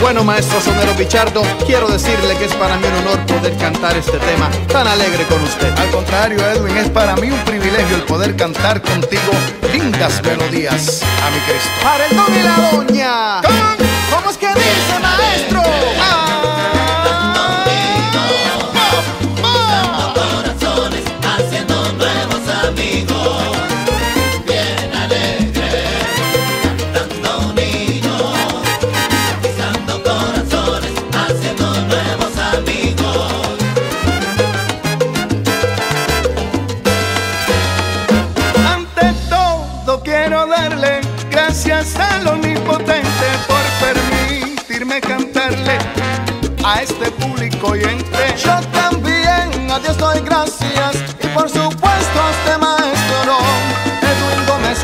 Bueno, maestro Sonero Pichardo, quiero decirle que es para mí un honor poder cantar este tema tan alegre con usted. Al contrario, Edwin, es para mí un privilegio el poder cantar contigo lindas melodías a mi Cristo. Para el don y la doña. ¿Cómo, es que dice,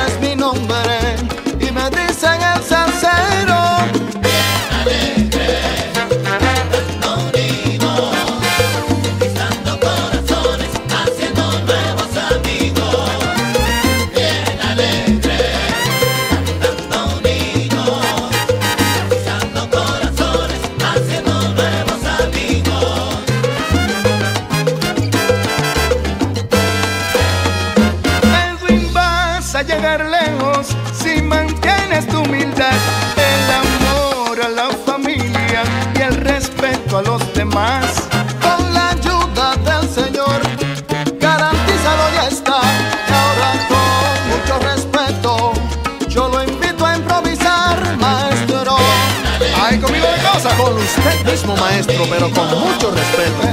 Edwin Gómez maestro, pero con mucho respeto.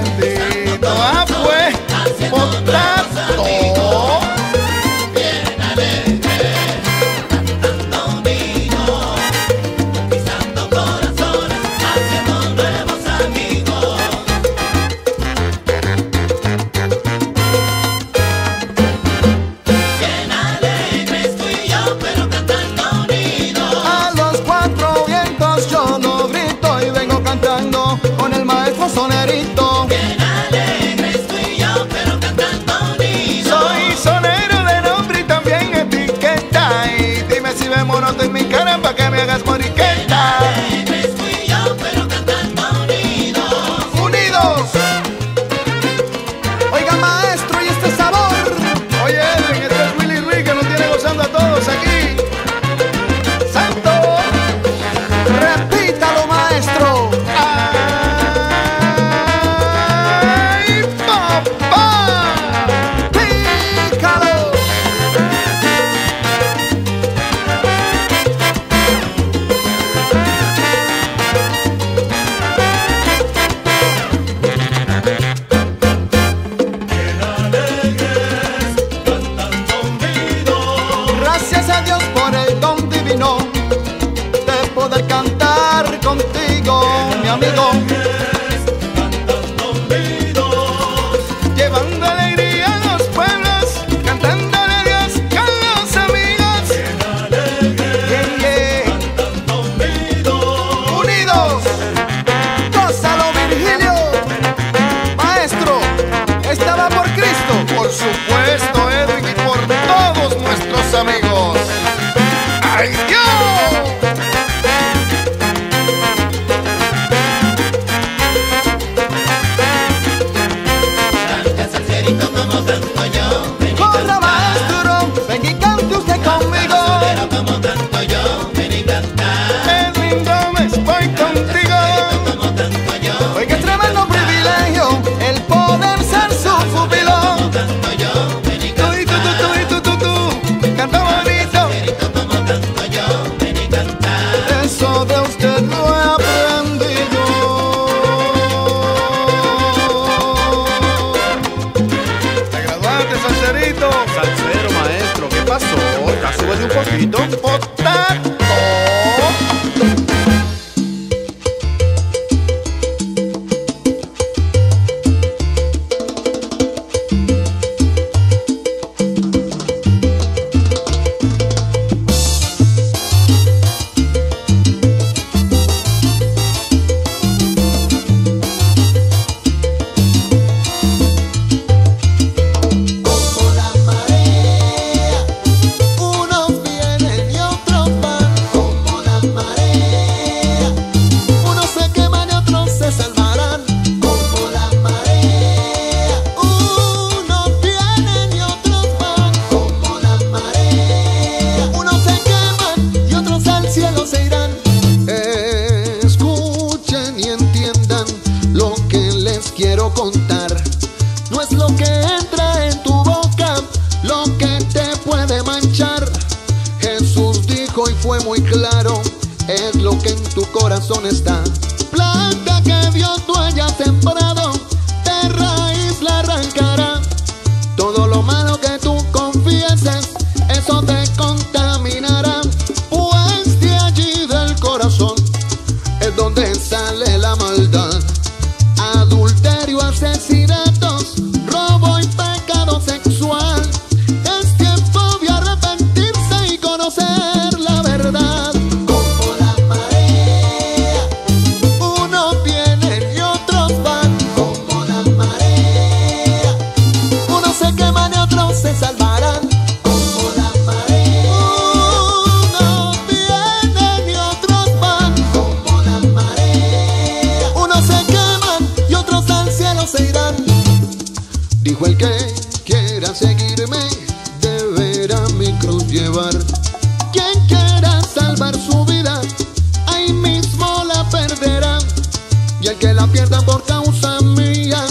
Y el que la pierda por causa mía,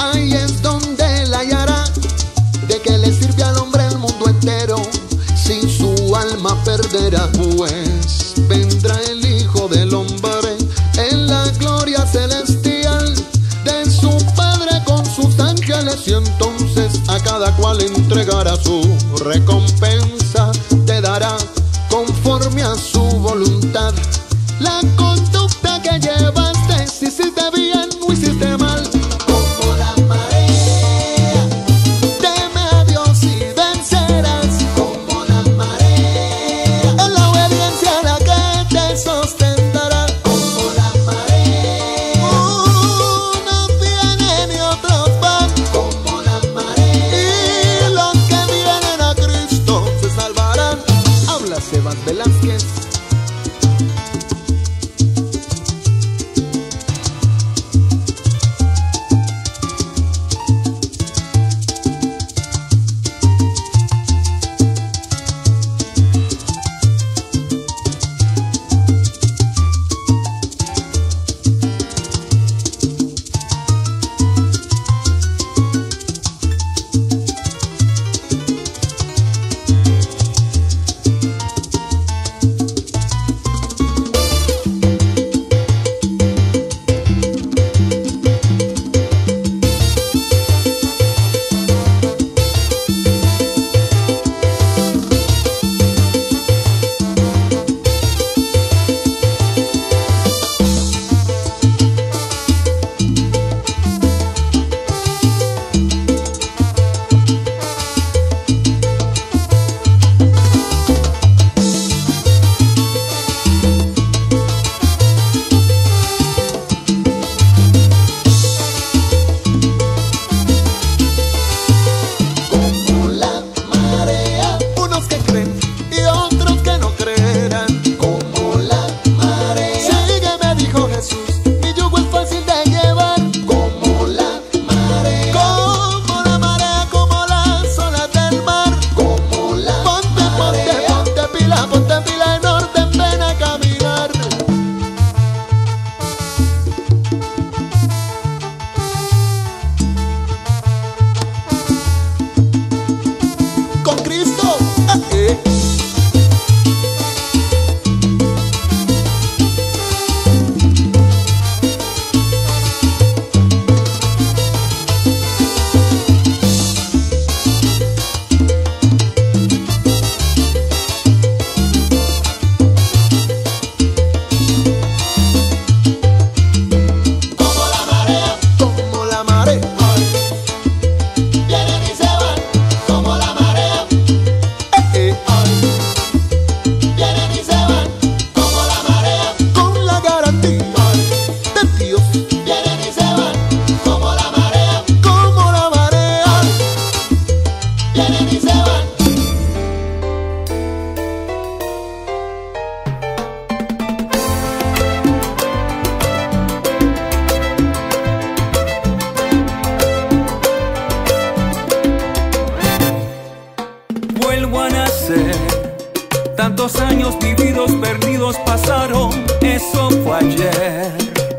ahí es donde la hallará. De que le sirve al hombre el mundo entero, si su alma perderá, pues vendrá el Hijo del Hombre en la gloria celestial de su Padre con sus ángeles y entonces a cada cual entregará su recompensa. biscuits.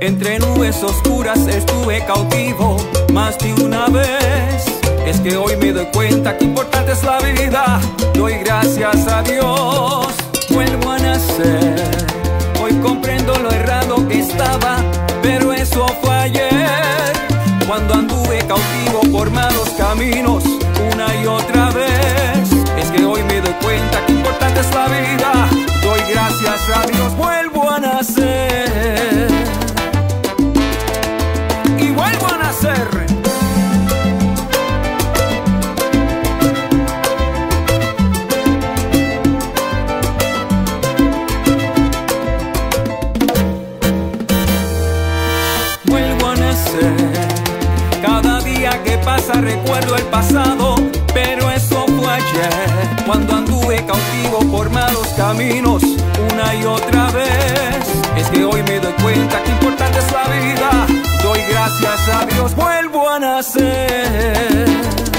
Entre nubes oscuras estuve cautivo más de una vez. Es que hoy me doy cuenta que importante es la vida. Doy gracias a Dios. Vuelvo a nacer. Hoy comprendo lo errado que estaba, pero eso fue ayer. Cuando anduve cautivo por malos caminos una y otra vez. Es que hoy me doy cuenta que importante es la vida. Doy gracias a Dios. por malos caminos una y otra vez. Es que hoy me doy cuenta que importante es la vida. Doy gracias a Dios, vuelvo a nacer.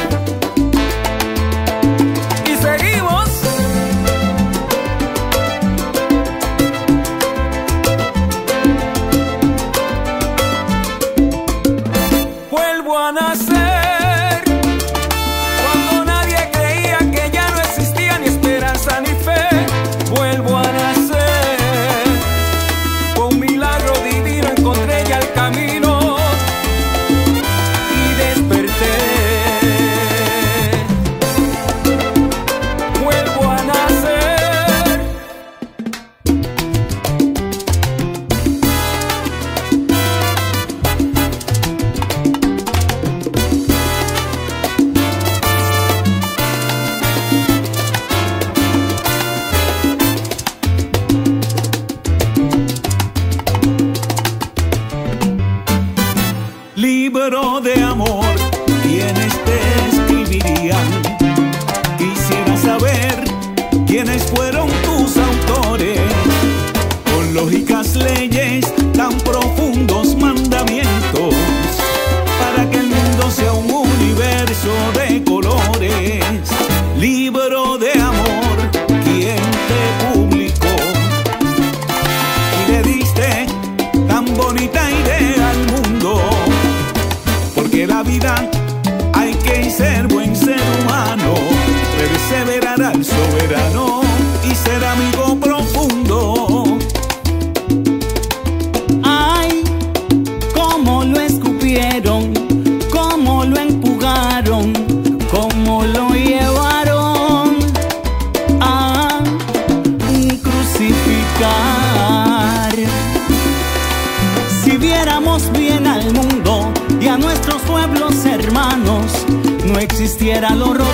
era lo rojo.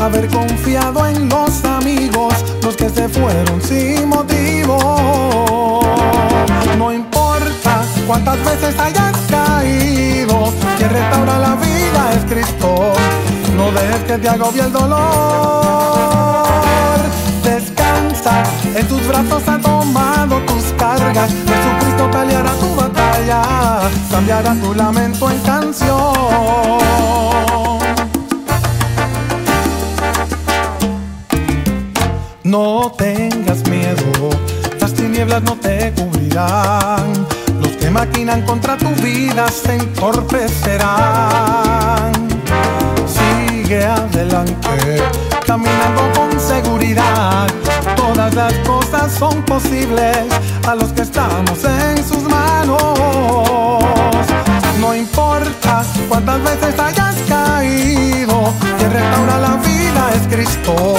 Haber confiado en los amigos, los que se fueron sin motivo. No importa cuántas veces hayas caído, quien restaura la vida es Cristo. No dejes que te agobie el dolor. Descansa, en tus brazos ha tomado tus cargas. Jesucristo peleará tu batalla, cambiará tu lamento en canción. No tengas miedo, las tinieblas no te cubrirán. Los que maquinan contra tu vida se entorpecerán. Sigue adelante, caminando con seguridad. Todas las cosas son posibles a los que estamos en sus manos. No importa cuántas veces hayas caído, quien restaura la vida es Cristo.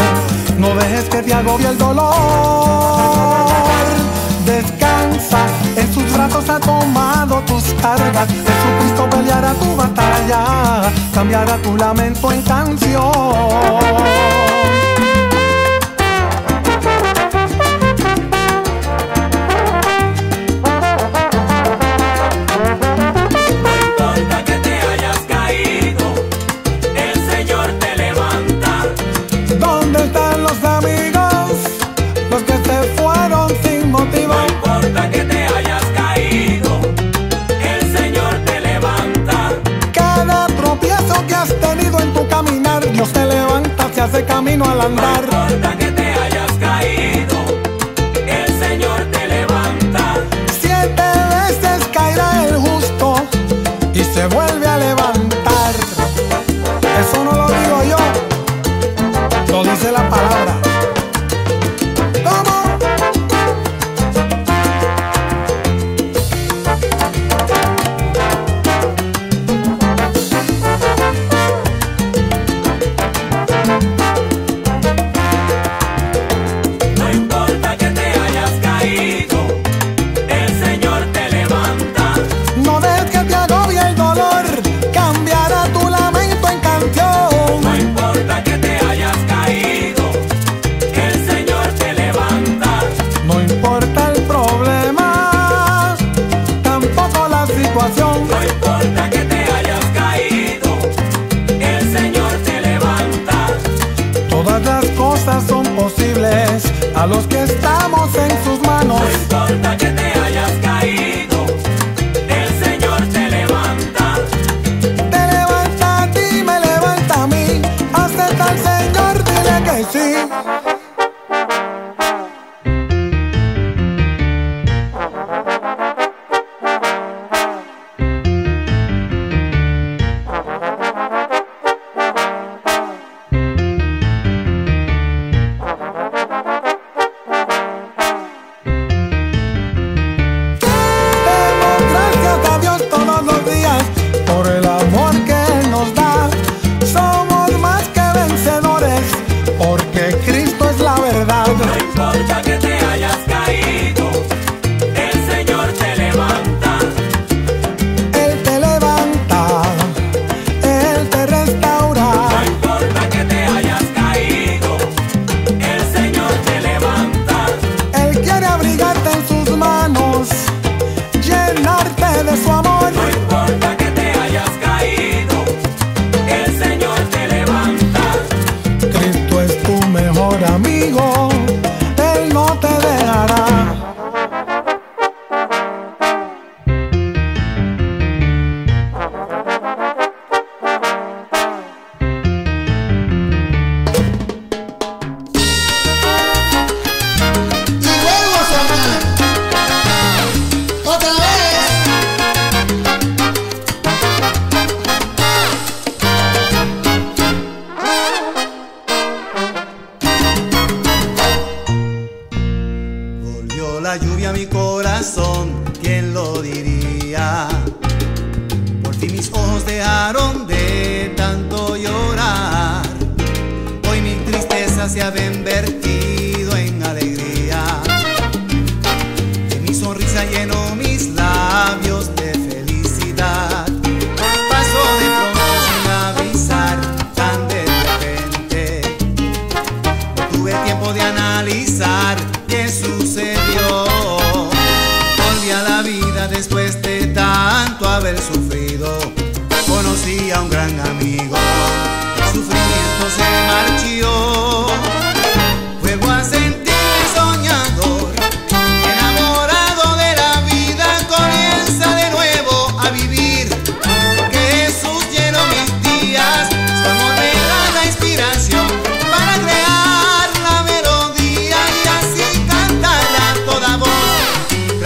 No dejes que te agobie el dolor. Descansa, en sus brazos ha tomado tus cargas. Jesucristo peleará tu batalla, cambiará tu lamento en canción. Camino al andar. A los que dejaron de tanto llorar. Hoy mi tristeza se ha ven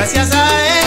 Gracias a él.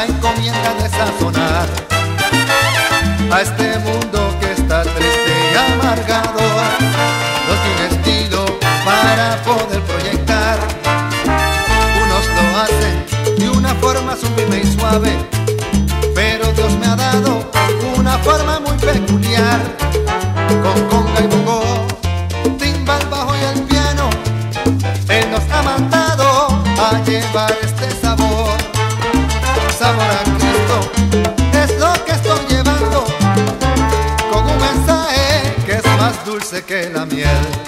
la encomienda de sazonar a este mundo que está triste y amargado. No tiene estilo para poder proyectar. Unos lo hacen de una forma sublime y suave. Que la miel.